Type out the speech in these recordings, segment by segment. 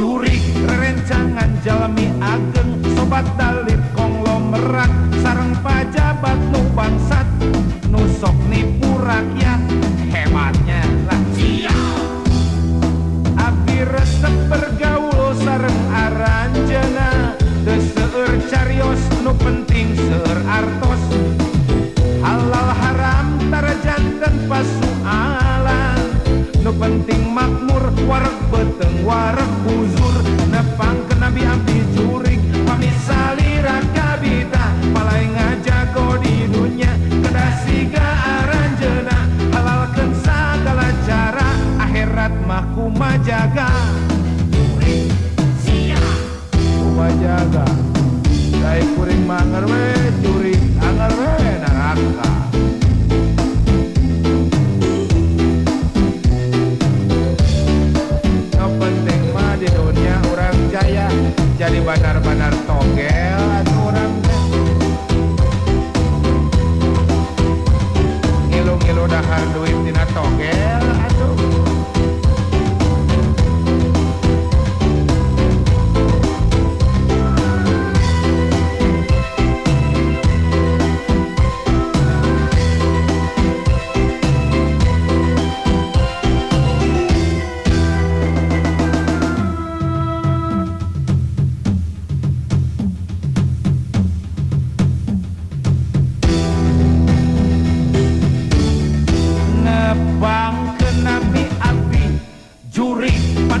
jurik rencangan jalmi ageng sobat dalit konglomerat Akhirat mah kumajaga Kumajaga Dai kuring manger we jurik anger we neraka Yang penting mah di dunia orang jaya? Jadi benar-benar togel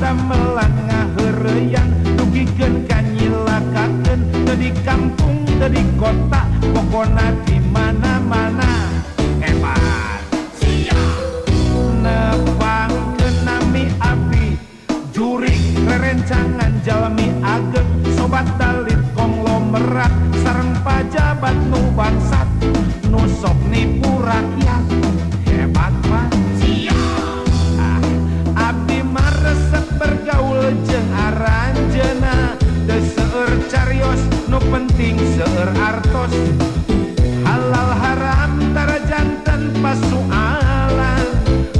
pada melanga hereyan dugiken kanyilakaken dari kampung dari kota pokona di mana-mana. Hebat. Siap. Nepang kenami api jurik rerencangan jalmi ageng. Sobat dalit konglomerat sarang pajabat nu seueur artos Halal haram tarajanten pasualan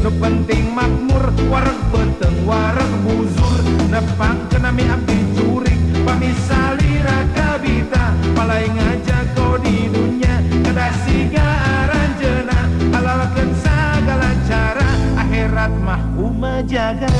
Nu penting makmur wareg beteng wareg buzur. Nepang kenami abdi jurik Pamisalira kabita. Palai ngajago di dunia Kedah siga aranjena Halalkan segala cara Akhirat mah umajaga